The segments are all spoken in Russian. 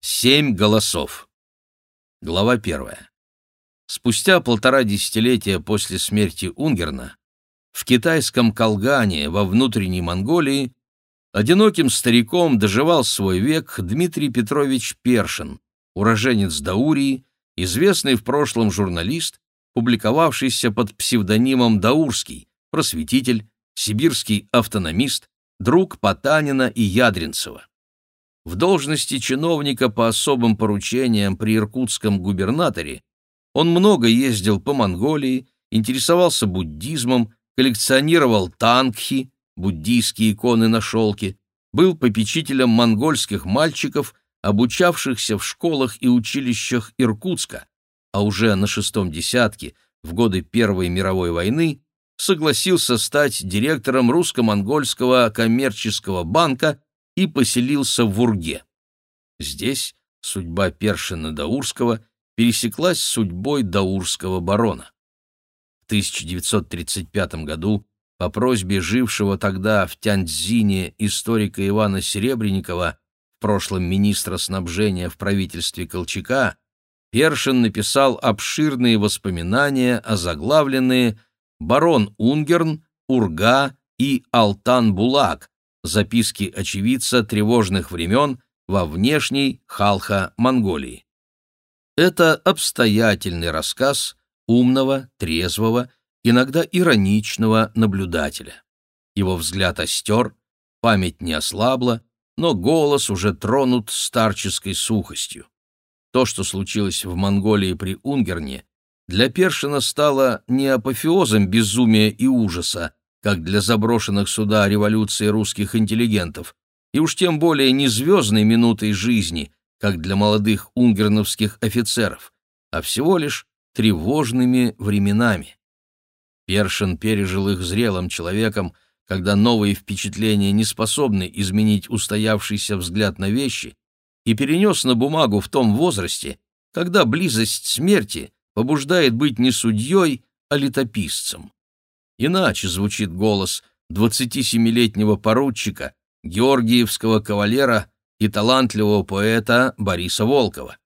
Семь голосов. Глава первая. Спустя полтора десятилетия после смерти Унгерна в китайском Колгане во внутренней Монголии одиноким стариком доживал свой век Дмитрий Петрович Першин, уроженец Даурии, известный в прошлом журналист, публиковавшийся под псевдонимом Даурский, просветитель, сибирский автономист, друг Потанина и Ядринцева. В должности чиновника по особым поручениям при иркутском губернаторе он много ездил по Монголии, интересовался буддизмом, коллекционировал тангхи, буддийские иконы на шелке, был попечителем монгольских мальчиков, обучавшихся в школах и училищах Иркутска, а уже на шестом десятке, в годы Первой мировой войны, согласился стать директором русско-монгольского коммерческого банка и поселился в Урге. Здесь судьба Першина Даурского пересеклась с судьбой даурского барона. В 1935 году по просьбе жившего тогда в Тяньцзине историка Ивана Серебренникова, в прошлом министра снабжения в правительстве Колчака, Першин написал обширные воспоминания, озаглавленные барон Унгерн, Урга и Алтан-Булак, записки очевидца тревожных времен во внешней Халха-Монголии. Это обстоятельный рассказ умного, трезвого, иногда ироничного наблюдателя. Его взгляд остер, память не ослабла, но голос уже тронут старческой сухостью. То, что случилось в Монголии при Унгерне, для Першина стало не апофеозом безумия и ужаса, как для заброшенных сюда революции русских интеллигентов, и уж тем более не звездной минутой жизни, как для молодых унгерновских офицеров, а всего лишь тревожными временами. Першин пережил их зрелым человеком, когда новые впечатления не способны изменить устоявшийся взгляд на вещи, и перенес на бумагу в том возрасте, когда близость смерти побуждает быть не судьей, а летописцем. Иначе звучит голос 27-летнего поручика, георгиевского кавалера и талантливого поэта Бориса Волкова.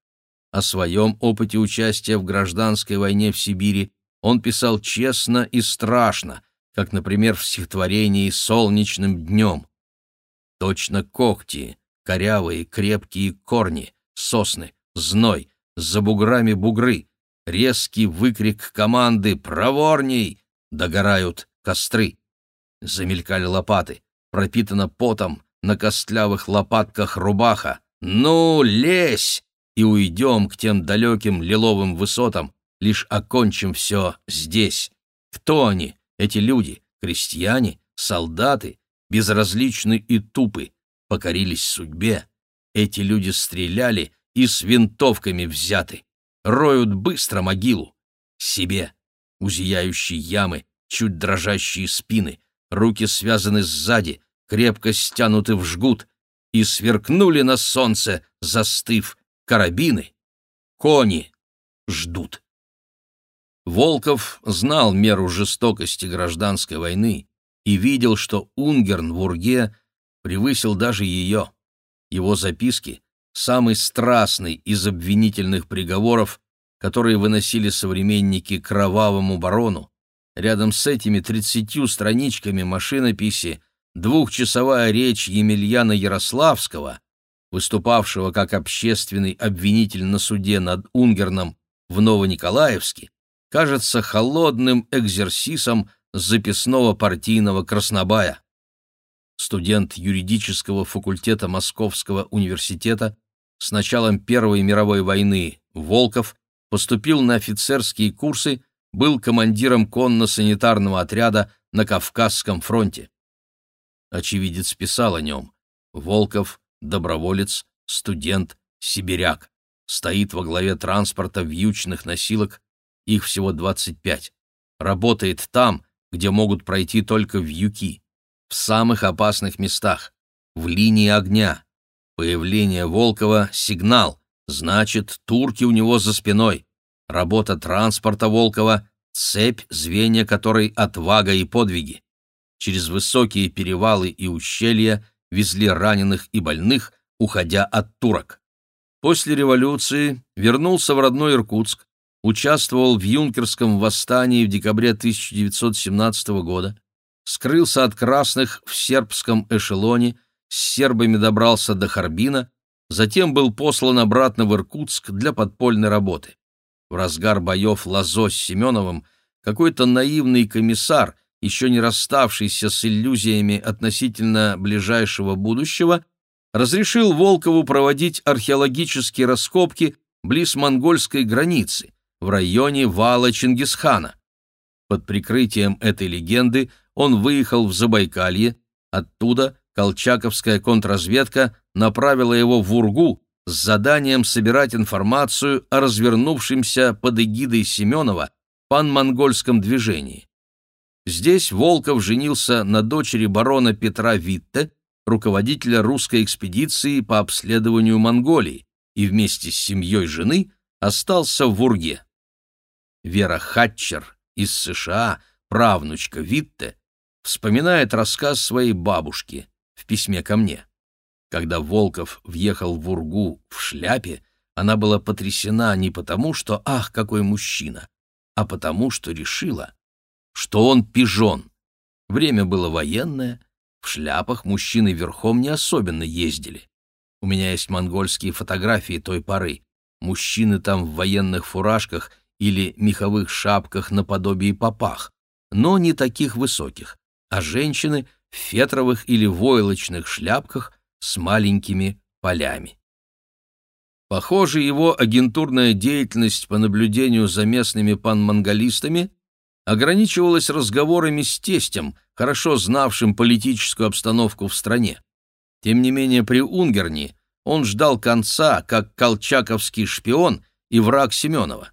О своем опыте участия в гражданской войне в Сибири он писал честно и страшно, как, например, в стихотворении «Солнечным днем». Точно когти, корявые, крепкие корни, сосны, зной, за буграми бугры, резкий выкрик команды «Проворней!» Догорают костры. Замелькали лопаты, пропитана потом, на костлявых лопатках рубаха. «Ну, лезь!» И уйдем к тем далеким лиловым высотам, лишь окончим все здесь. Кто они, эти люди, крестьяне, солдаты, безразличны и тупы, покорились судьбе. Эти люди стреляли и с винтовками взяты роют быстро могилу. Себе, у зияющей ямы, чуть дрожащие спины, руки связаны сзади, крепко стянуты в жгут, и сверкнули на солнце, застыв, карабины. Кони ждут. Волков знал меру жестокости гражданской войны и видел, что Унгерн в Урге превысил даже ее. Его записки самый страстный из обвинительных приговоров, которые выносили современники кровавому барону. Рядом с этими тридцатью страничками машинописи двухчасовая речь Емельяна Ярославского, выступавшего как общественный обвинитель на суде над Унгерном в Новониколаевске, кажется холодным экзерсисом записного партийного краснобая. Студент юридического факультета Московского университета с началом Первой мировой войны Волков поступил на офицерские курсы, был командиром конно-санитарного отряда на Кавказском фронте. Очевидец писал о нем. Волков, доброволец, студент, сибиряк. Стоит во главе транспорта вьючных носилок, их всего 25. Работает там, где могут пройти только вьюки, в самых опасных местах, в линии огня, Появление Волкова — сигнал, значит, турки у него за спиной. Работа транспорта Волкова — цепь, звенья которой отвага и подвиги. Через высокие перевалы и ущелья везли раненых и больных, уходя от турок. После революции вернулся в родной Иркутск, участвовал в юнкерском восстании в декабре 1917 года, скрылся от красных в сербском эшелоне, с сербами добрался до Харбина, затем был послан обратно в Иркутск для подпольной работы. В разгар боев Лазо с Семеновым какой-то наивный комиссар, еще не расставшийся с иллюзиями относительно ближайшего будущего, разрешил Волкову проводить археологические раскопки близ монгольской границы, в районе вала Чингисхана. Под прикрытием этой легенды он выехал в Забайкалье, оттуда колчаковская контрразведка направила его в Ургу с заданием собирать информацию о развернувшемся под эгидой Семенова пан-монгольском движении. Здесь Волков женился на дочери барона Петра Витте, руководителя русской экспедиции по обследованию Монголии, и вместе с семьей жены остался в Урге. Вера Хатчер из США, правнучка Витте, вспоминает рассказ своей бабушки в письме ко мне. Когда Волков въехал в Ургу в шляпе, она была потрясена не потому, что «ах, какой мужчина», а потому, что решила, что он пижон. Время было военное, в шляпах мужчины верхом не особенно ездили. У меня есть монгольские фотографии той поры. Мужчины там в военных фуражках или меховых шапках наподобие попах, но не таких высоких, а женщины в фетровых или войлочных шляпках с маленькими полями. Похоже, его агентурная деятельность по наблюдению за местными панмонголистами ограничивалась разговорами с тестем, хорошо знавшим политическую обстановку в стране. Тем не менее, при Унгерне он ждал конца, как колчаковский шпион и враг Семенова.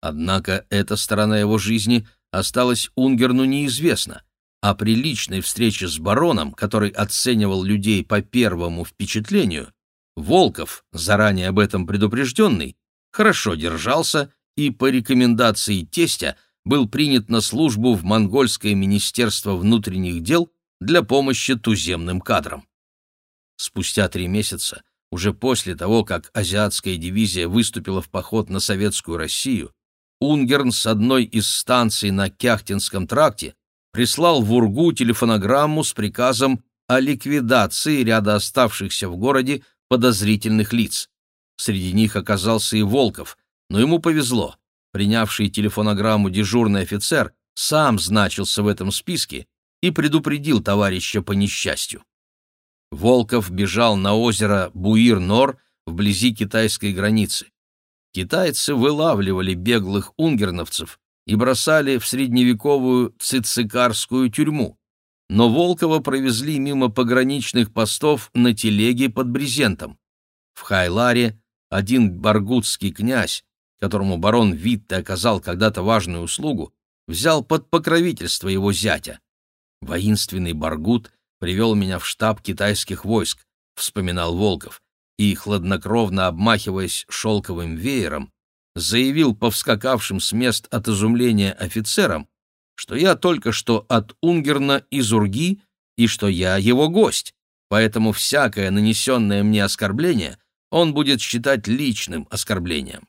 Однако эта сторона его жизни осталась Унгерну неизвестна, а при личной встрече с бароном, который оценивал людей по первому впечатлению, Волков, заранее об этом предупрежденный, хорошо держался и по рекомендации тестя был принят на службу в Монгольское министерство внутренних дел для помощи туземным кадрам. Спустя три месяца, уже после того, как азиатская дивизия выступила в поход на советскую Россию, Унгерн с одной из станций на Кяхтинском тракте прислал в Ургу телефонограмму с приказом о ликвидации ряда оставшихся в городе подозрительных лиц. Среди них оказался и Волков, но ему повезло. Принявший телефонограмму дежурный офицер сам значился в этом списке и предупредил товарища по несчастью. Волков бежал на озеро Буир-Нор вблизи китайской границы китайцы вылавливали беглых унгерновцев и бросали в средневековую цицикарскую тюрьму. Но Волкова провезли мимо пограничных постов на телеге под брезентом. В Хайларе один баргутский князь, которому барон Витте оказал когда-то важную услугу, взял под покровительство его зятя. Воинственный баргут привел меня в штаб китайских войск, вспоминал Волков и, хладнокровно обмахиваясь шелковым веером, заявил повскакавшим с мест от изумления офицерам, что я только что от Унгерна из Урги и что я его гость, поэтому всякое нанесенное мне оскорбление он будет считать личным оскорблением.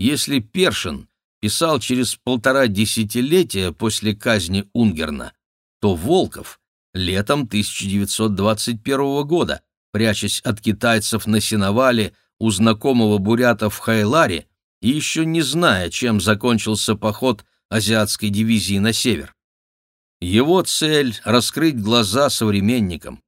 Если Першин писал через полтора десятилетия после казни Унгерна, то Волков — летом 1921 года, прячась от китайцев на сеновале у знакомого бурята в Хайларе и еще не зная, чем закончился поход азиатской дивизии на север. Его цель — раскрыть глаза современникам.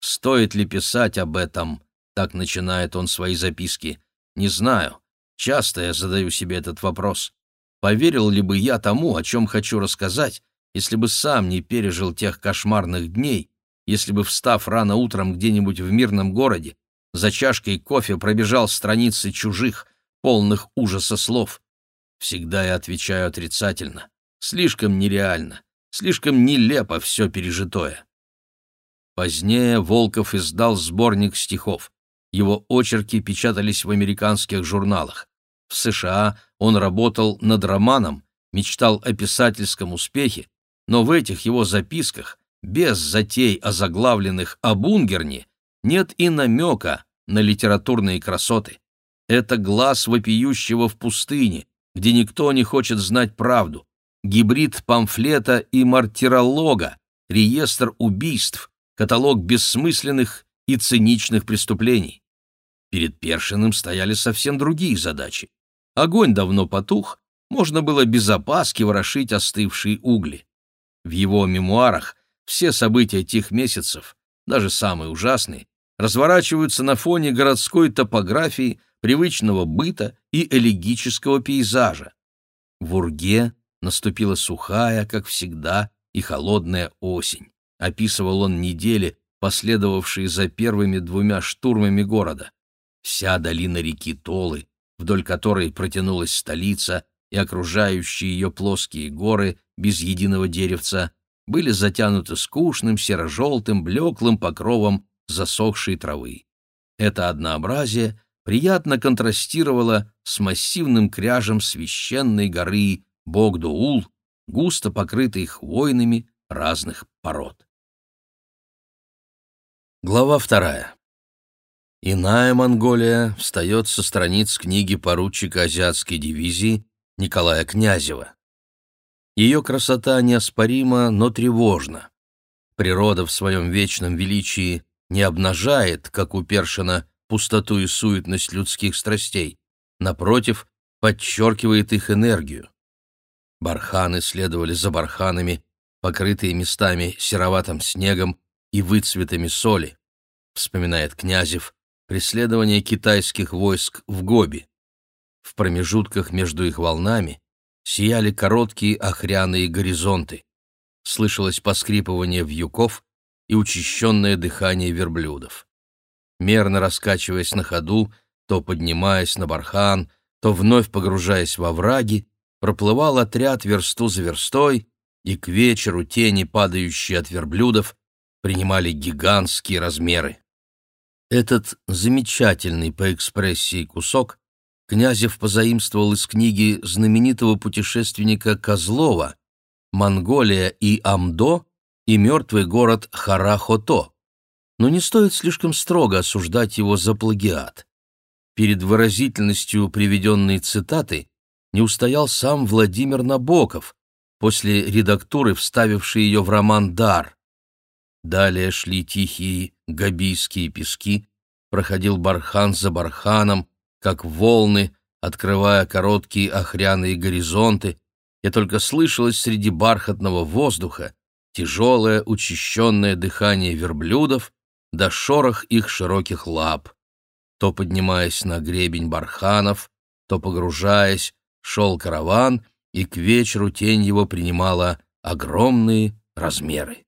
Стоит ли писать об этом, так начинает он свои записки, не знаю. Часто я задаю себе этот вопрос. Поверил ли бы я тому, о чем хочу рассказать, если бы сам не пережил тех кошмарных дней, если бы, встав рано утром где-нибудь в мирном городе, за чашкой кофе пробежал страницы чужих, полных ужаса слов. Всегда я отвечаю отрицательно. Слишком нереально, слишком нелепо все пережитое. Позднее Волков издал сборник стихов. Его очерки печатались в американских журналах. В США он работал над романом, мечтал о писательском успехе, но в этих его записках без затей, озаглавленных о Бунгерне, нет и намека на литературные красоты. Это глаз вопиющего в пустыне, где никто не хочет знать правду. Гибрид памфлета и мартиролога, реестр убийств, каталог бессмысленных и циничных преступлений. Перед Першиным стояли совсем другие задачи. Огонь давно потух, можно было без опаски ворошить остывшие угли. В его мемуарах все события тех месяцев, даже самые ужасные, разворачиваются на фоне городской топографии, привычного быта и элегического пейзажа. В Урге наступила сухая, как всегда, и холодная осень. Описывал он недели, последовавшие за первыми двумя штурмами города. Вся долина реки Толы, вдоль которой протянулась столица, и окружающие ее плоские горы без единого деревца, были затянуты скучным серо-желтым блеклым покровом засохшей травы. Это однообразие приятно контрастировало с массивным кряжем священной горы Богдуул, густо покрытой хвойными разных пород. Глава вторая. Иная Монголия встает со страниц книги поручика азиатской дивизии Николая Князева. Ее красота неоспорима, но тревожна. Природа в своем вечном величии не обнажает, как у Першина, пустоту и суетность людских страстей, напротив, подчеркивает их энергию. Барханы следовали за барханами, покрытые местами сероватым снегом и выцветами соли, вспоминает Князев преследование китайских войск в Гоби. В промежутках между их волнами сияли короткие охряные горизонты. Слышалось поскрипывание вьюков и учащенное дыхание верблюдов. Мерно раскачиваясь на ходу, то поднимаясь на бархан, то вновь погружаясь во враги, проплывал отряд версту за верстой, и к вечеру тени, падающие от верблюдов, принимали гигантские размеры. Этот замечательный по экспрессии кусок Князев позаимствовал из книги знаменитого путешественника Козлова «Монголия и Амдо и мертвый город Харахото». Но не стоит слишком строго осуждать его за плагиат. Перед выразительностью приведенной цитаты не устоял сам Владимир Набоков, после редактуры вставивший ее в роман «Дар». Далее шли тихие габийские пески, проходил бархан за барханом, как волны, открывая короткие охряные горизонты, и только слышалось среди бархатного воздуха тяжелое учащенное дыхание верблюдов да шорох их широких лап. То поднимаясь на гребень барханов, то погружаясь, шел караван, и к вечеру тень его принимала огромные размеры.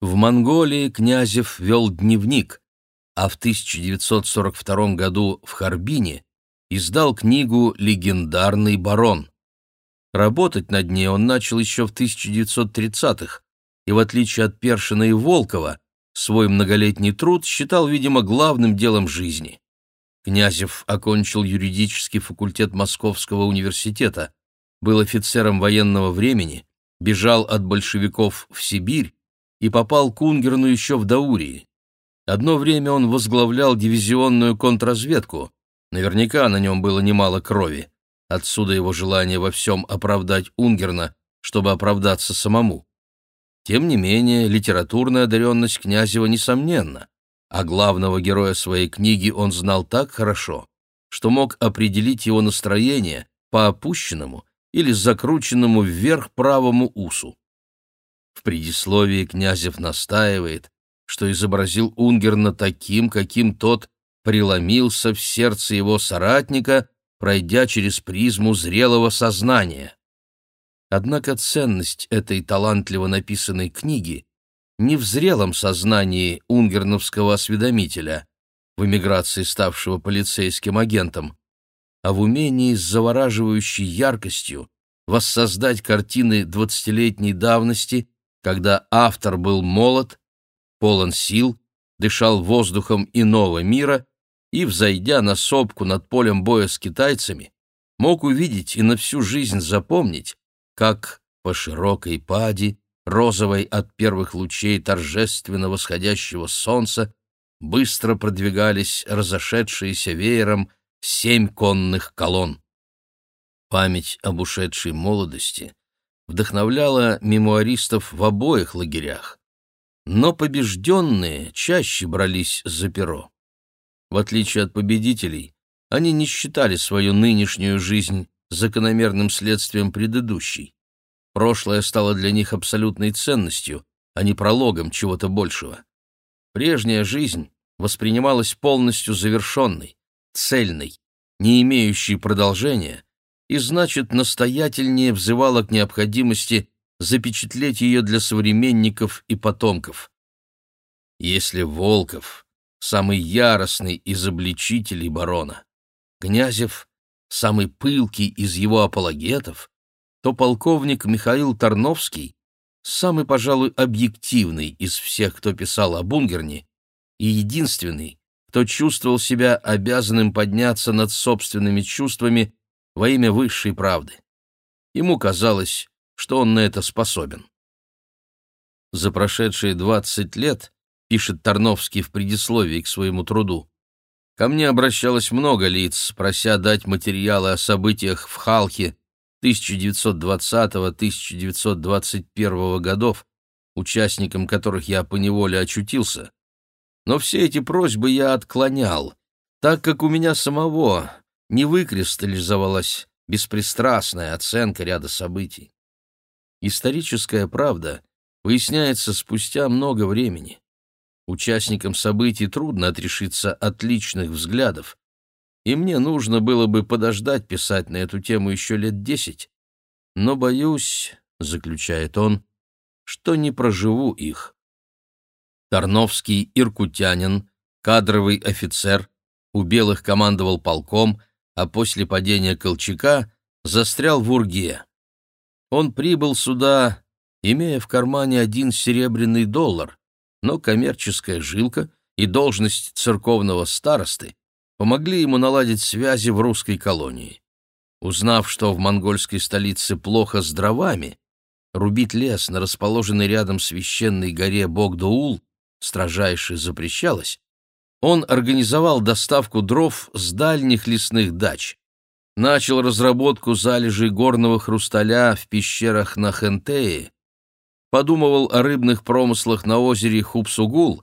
В Монголии Князев вел дневник, а в 1942 году в Харбине издал книгу «Легендарный барон». Работать над ней он начал еще в 1930-х, и в отличие от Першина и Волкова, свой многолетний труд считал, видимо, главным делом жизни. Князев окончил юридический факультет Московского университета, был офицером военного времени, бежал от большевиков в Сибирь и попал к Унгерну еще в Даурии. Одно время он возглавлял дивизионную контрразведку, наверняка на нем было немало крови, отсюда его желание во всем оправдать Унгерна, чтобы оправдаться самому. Тем не менее, литературная одаренность Князева несомненна а главного героя своей книги он знал так хорошо, что мог определить его настроение по опущенному или закрученному вверх правому усу. В предисловии Князев настаивает, что изобразил Унгерна таким, каким тот преломился в сердце его соратника, пройдя через призму зрелого сознания. Однако ценность этой талантливо написанной книги не в зрелом сознании унгерновского осведомителя, в эмиграции ставшего полицейским агентом, а в умении с завораживающей яркостью воссоздать картины двадцатилетней давности, когда автор был молод, полон сил, дышал воздухом иного мира и, взойдя на сопку над полем боя с китайцами, мог увидеть и на всю жизнь запомнить, как по широкой пади розовой от первых лучей торжественно восходящего солнца, быстро продвигались разошедшиеся веером семь конных колонн. Память об ушедшей молодости вдохновляла мемуаристов в обоих лагерях, но побежденные чаще брались за перо. В отличие от победителей, они не считали свою нынешнюю жизнь закономерным следствием предыдущей. Прошлое стало для них абсолютной ценностью, а не прологом чего-то большего. Прежняя жизнь воспринималась полностью завершенной, цельной, не имеющей продолжения, и, значит, настоятельнее взывала к необходимости запечатлеть ее для современников и потомков. Если Волков — самый яростный из обличителей барона, Князев — самый пылкий из его апологетов, то полковник Михаил Тарновский — самый, пожалуй, объективный из всех, кто писал о Бунгерне, и единственный, кто чувствовал себя обязанным подняться над собственными чувствами во имя высшей правды. Ему казалось, что он на это способен. За прошедшие 20 лет, пишет Тарновский в предисловии к своему труду, ко мне обращалось много лиц, прося дать материалы о событиях в Халке 1920-1921 годов, участником которых я поневоле очутился. Но все эти просьбы я отклонял, так как у меня самого не выкристаллизовалась беспристрастная оценка ряда событий. Историческая правда выясняется спустя много времени. Участникам событий трудно отрешиться от личных взглядов, и мне нужно было бы подождать писать на эту тему еще лет десять, но боюсь, — заключает он, — что не проживу их. Тарновский иркутянин, кадровый офицер, у белых командовал полком, а после падения Колчака застрял в Урге. Он прибыл сюда, имея в кармане один серебряный доллар, но коммерческая жилка и должность церковного старосты помогли ему наладить связи в русской колонии. Узнав, что в монгольской столице плохо с дровами, рубить лес на расположенной рядом священной горе Богдоул строжайше запрещалось, он организовал доставку дров с дальних лесных дач, начал разработку залежей горного хрусталя в пещерах на Хентее, подумывал о рыбных промыслах на озере Хупсугул,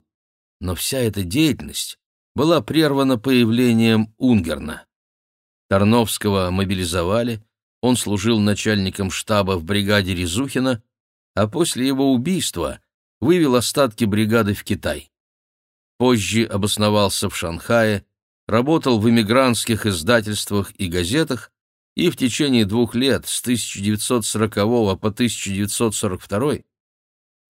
но вся эта деятельность была прервана появлением Унгерна. Тарновского мобилизовали, он служил начальником штаба в бригаде Резухина, а после его убийства вывел остатки бригады в Китай. Позже обосновался в Шанхае, работал в эмигрантских издательствах и газетах и в течение двух лет, с 1940 по 1942,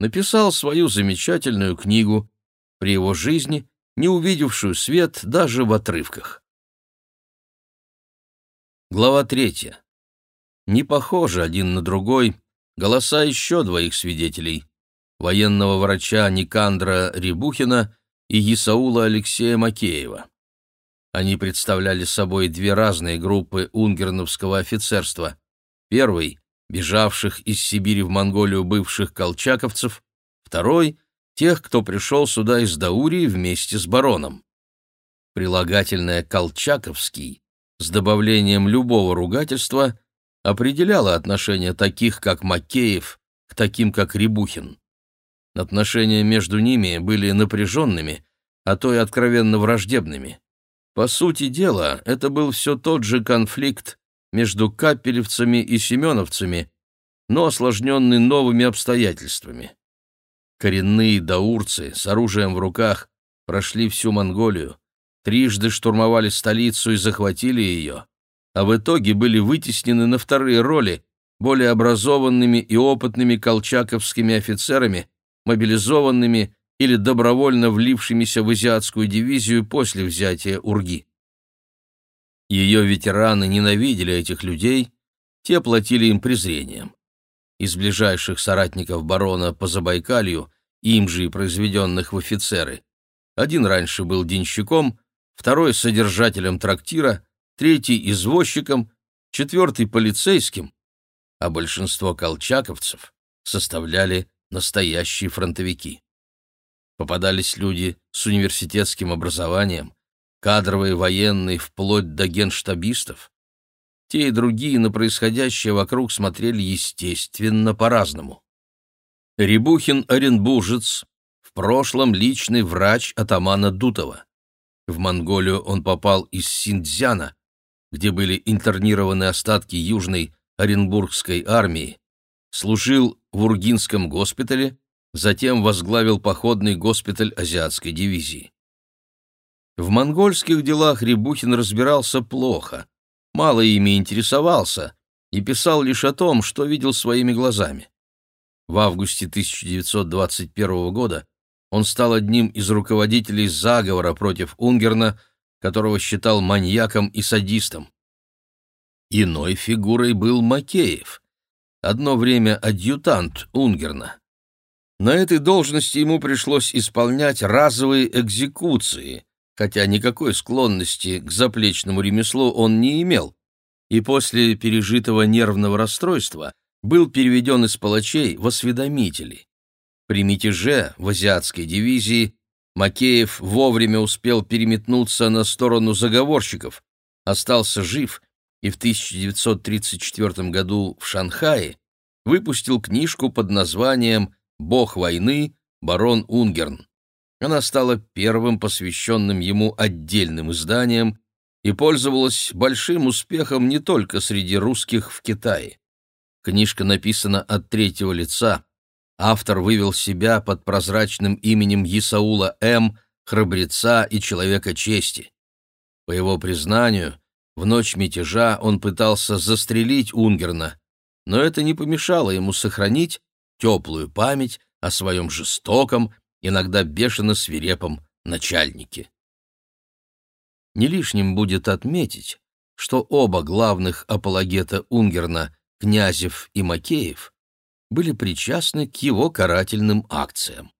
написал свою замечательную книгу, при его жизни не увидевшую свет даже в отрывках. Глава третья. Не похожи один на другой голоса еще двоих свидетелей — военного врача Никандра Рябухина и Исаула Алексея Макеева. Они представляли собой две разные группы унгерновского офицерства. Первый — бежавших из Сибири в Монголию бывших колчаковцев, второй — тех, кто пришел сюда из Даурии вместе с бароном. Прилагательное «колчаковский» с добавлением любого ругательства определяло отношение таких, как Макеев, к таким, как Рябухин. Отношения между ними были напряженными, а то и откровенно враждебными. По сути дела, это был все тот же конфликт между капелевцами и семеновцами, но осложненный новыми обстоятельствами. Коренные даурцы с оружием в руках прошли всю Монголию, трижды штурмовали столицу и захватили ее, а в итоге были вытеснены на вторые роли более образованными и опытными колчаковскими офицерами, мобилизованными или добровольно влившимися в азиатскую дивизию после взятия Урги. Ее ветераны ненавидели этих людей, те платили им презрением. Из ближайших соратников барона по Забайкалью, им же и произведенных в офицеры, один раньше был денщиком, второй — содержателем трактира, третий — извозчиком, четвертый — полицейским, а большинство колчаковцев составляли настоящие фронтовики. Попадались люди с университетским образованием, кадровые военные вплоть до генштабистов. Те и другие на происходящее вокруг смотрели, естественно, по-разному. Рябухин Оренбуржец, в прошлом личный врач атамана Дутова. В Монголию он попал из Синдзяна, где были интернированы остатки Южной Оренбургской армии, служил в Ургинском госпитале, затем возглавил походный госпиталь азиатской дивизии. В монгольских делах Рябухин разбирался плохо, мало ими интересовался и писал лишь о том, что видел своими глазами. В августе 1921 года он стал одним из руководителей заговора против Унгерна, которого считал маньяком и садистом. Иной фигурой был Макеев, одно время адъютант Унгерна. На этой должности ему пришлось исполнять разовые экзекуции, хотя никакой склонности к заплечному ремеслу он не имел, и после пережитого нервного расстройства был переведен из палачей в осведомители. При мятеже в азиатской дивизии Макеев вовремя успел переметнуться на сторону заговорщиков, остался жив и в 1934 году в Шанхае выпустил книжку под названием «Бог войны. Барон Унгерн». Она стала первым посвященным ему отдельным изданием и пользовалась большим успехом не только среди русских в Китае. Книжка написана от третьего лица. Автор вывел себя под прозрачным именем Исаула М., храбреца и человека чести. По его признанию, в ночь мятежа он пытался застрелить Унгерна, но это не помешало ему сохранить теплую память о своем жестоком иногда бешено свирепом начальнике. Не лишним будет отметить, что оба главных апологета Унгерна, Князев и Макеев, были причастны к его карательным акциям.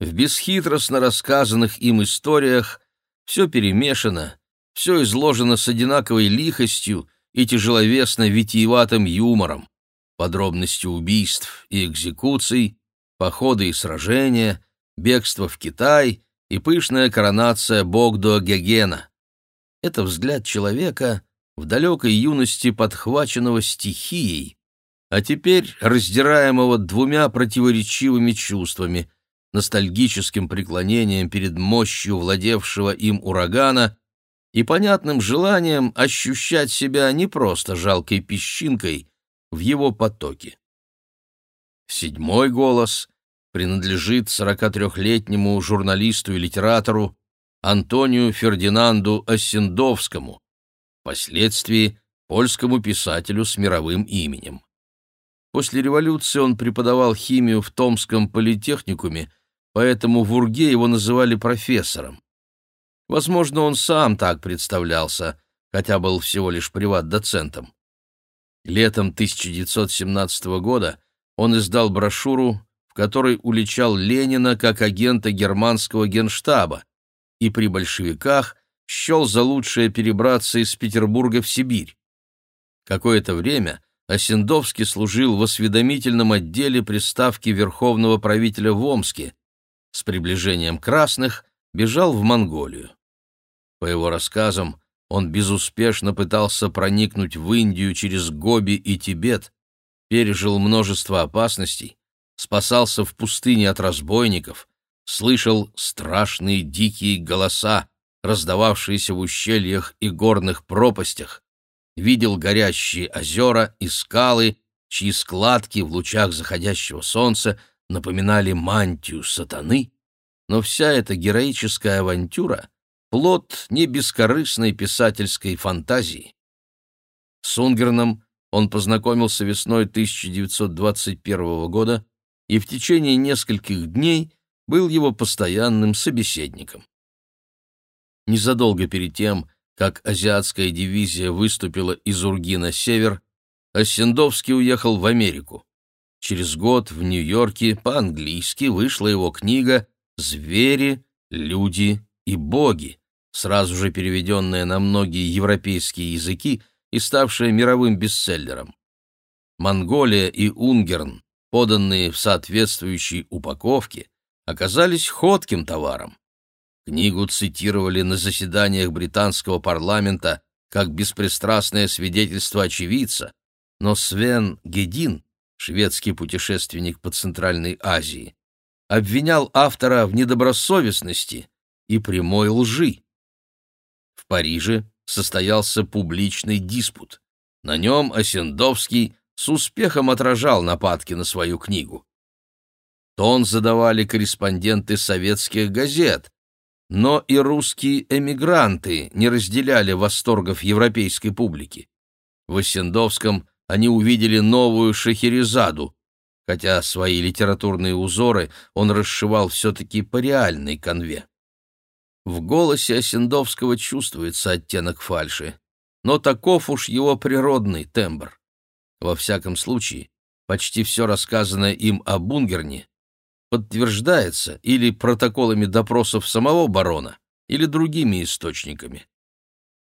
В бесхитростно рассказанных им историях все перемешано, все изложено с одинаковой лихостью и тяжеловесно витиеватым юмором, подробности убийств и экзекуций, походы и сражения, бегство в Китай и пышная коронация Богдо Гегена. Это взгляд человека в далекой юности подхваченного стихией, а теперь раздираемого двумя противоречивыми чувствами — ностальгическим преклонением перед мощью владевшего им урагана и понятным желанием ощущать себя не просто жалкой песчинкой в его потоке. Седьмой голос принадлежит 43-летнему журналисту и литератору Антонию Фердинанду Оссендовскому, впоследствии польскому писателю с мировым именем. После революции он преподавал химию в Томском политехникуме, поэтому в Урге его называли профессором. Возможно, он сам так представлялся, хотя был всего лишь приват-доцентом. Летом 1917 года он издал брошюру, в которой уличал Ленина как агента германского генштаба и при большевиках счел за лучшее перебраться из Петербурга в Сибирь. Какое-то время Осендовский служил в осведомительном отделе приставки верховного правителя в Омске, с приближением красных бежал в Монголию. По его рассказам, он безуспешно пытался проникнуть в Индию через Гоби и Тибет, пережил множество опасностей, спасался в пустыне от разбойников, слышал страшные дикие голоса, раздававшиеся в ущельях и горных пропастях, видел горящие озера и скалы, чьи складки в лучах заходящего солнца напоминали мантию сатаны, но вся эта героическая авантюра — плод не бескорыстной писательской фантазии. С Унгерном он познакомился весной 1921 года и в течение нескольких дней был его постоянным собеседником. Незадолго перед тем, как азиатская дивизия выступила из Урги на север, Оссендовский уехал в Америку. Через год в Нью-Йорке по-английски вышла его книга «Звери, люди и боги», сразу же переведенная на многие европейские языки и ставшая мировым бестселлером. Монголия и Унгерн, поданные в соответствующей упаковке, оказались ходким товаром. Книгу цитировали на заседаниях британского парламента как беспристрастное свидетельство очевидца, но Свен Гедин, шведский путешественник по Центральной Азии, обвинял автора в недобросовестности и прямой лжи. В Париже состоялся публичный диспут. На нем Осендовский с успехом отражал нападки на свою книгу. Тон задавали корреспонденты советских газет, но и русские эмигранты не разделяли восторгов европейской публики. В Осендовском они увидели новую Шахерезаду, хотя свои литературные узоры он расшивал все-таки по реальной конве. В голосе Осендовского чувствуется оттенок фальши, но таков уж его природный тембр. Во всяком случае, почти все рассказанное им о Бунгерне подтверждается или протоколами допросов самого барона, или другими источниками.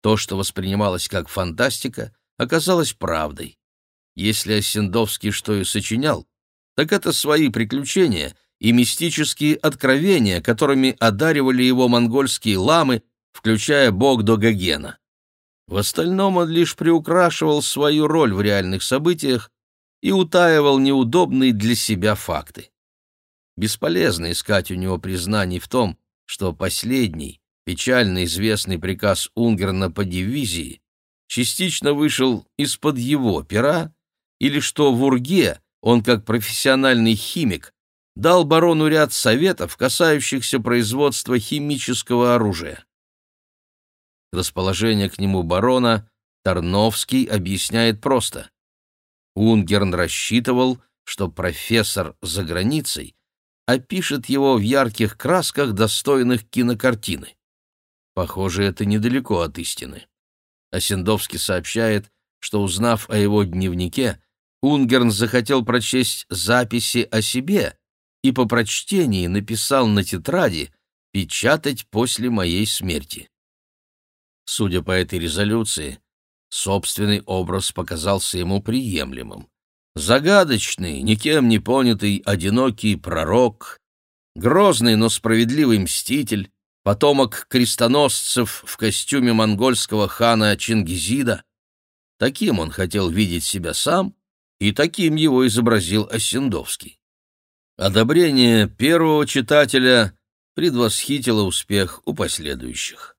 То, что воспринималось как фантастика, оказалось правдой. Если Осендовский что и сочинял, так это свои приключения и мистические откровения, которыми одаривали его монгольские ламы, включая бог Гогена. В остальном он лишь приукрашивал свою роль в реальных событиях и утаивал неудобные для себя факты. Бесполезно искать у него признаний в том, что последний, печально известный приказ Унгерна по дивизии частично вышел из-под его пера, или что в Урге он, как профессиональный химик, дал барону ряд советов, касающихся производства химического оружия. Расположение к нему барона Тарновский объясняет просто. Унгерн рассчитывал, что профессор за границей опишет его в ярких красках, достойных кинокартины. Похоже, это недалеко от истины. Осендовский сообщает, что, узнав о его дневнике, Унгерн захотел прочесть записи о себе и по прочтении написал на тетради «Печатать после моей смерти». Судя по этой резолюции, собственный образ показался ему приемлемым. Загадочный, никем не понятый, одинокий пророк, грозный, но справедливый мститель, потомок крестоносцев в костюме монгольского хана Чингизида. Таким он хотел видеть себя сам, и таким его изобразил Осендовский. Одобрение первого читателя предвосхитило успех у последующих.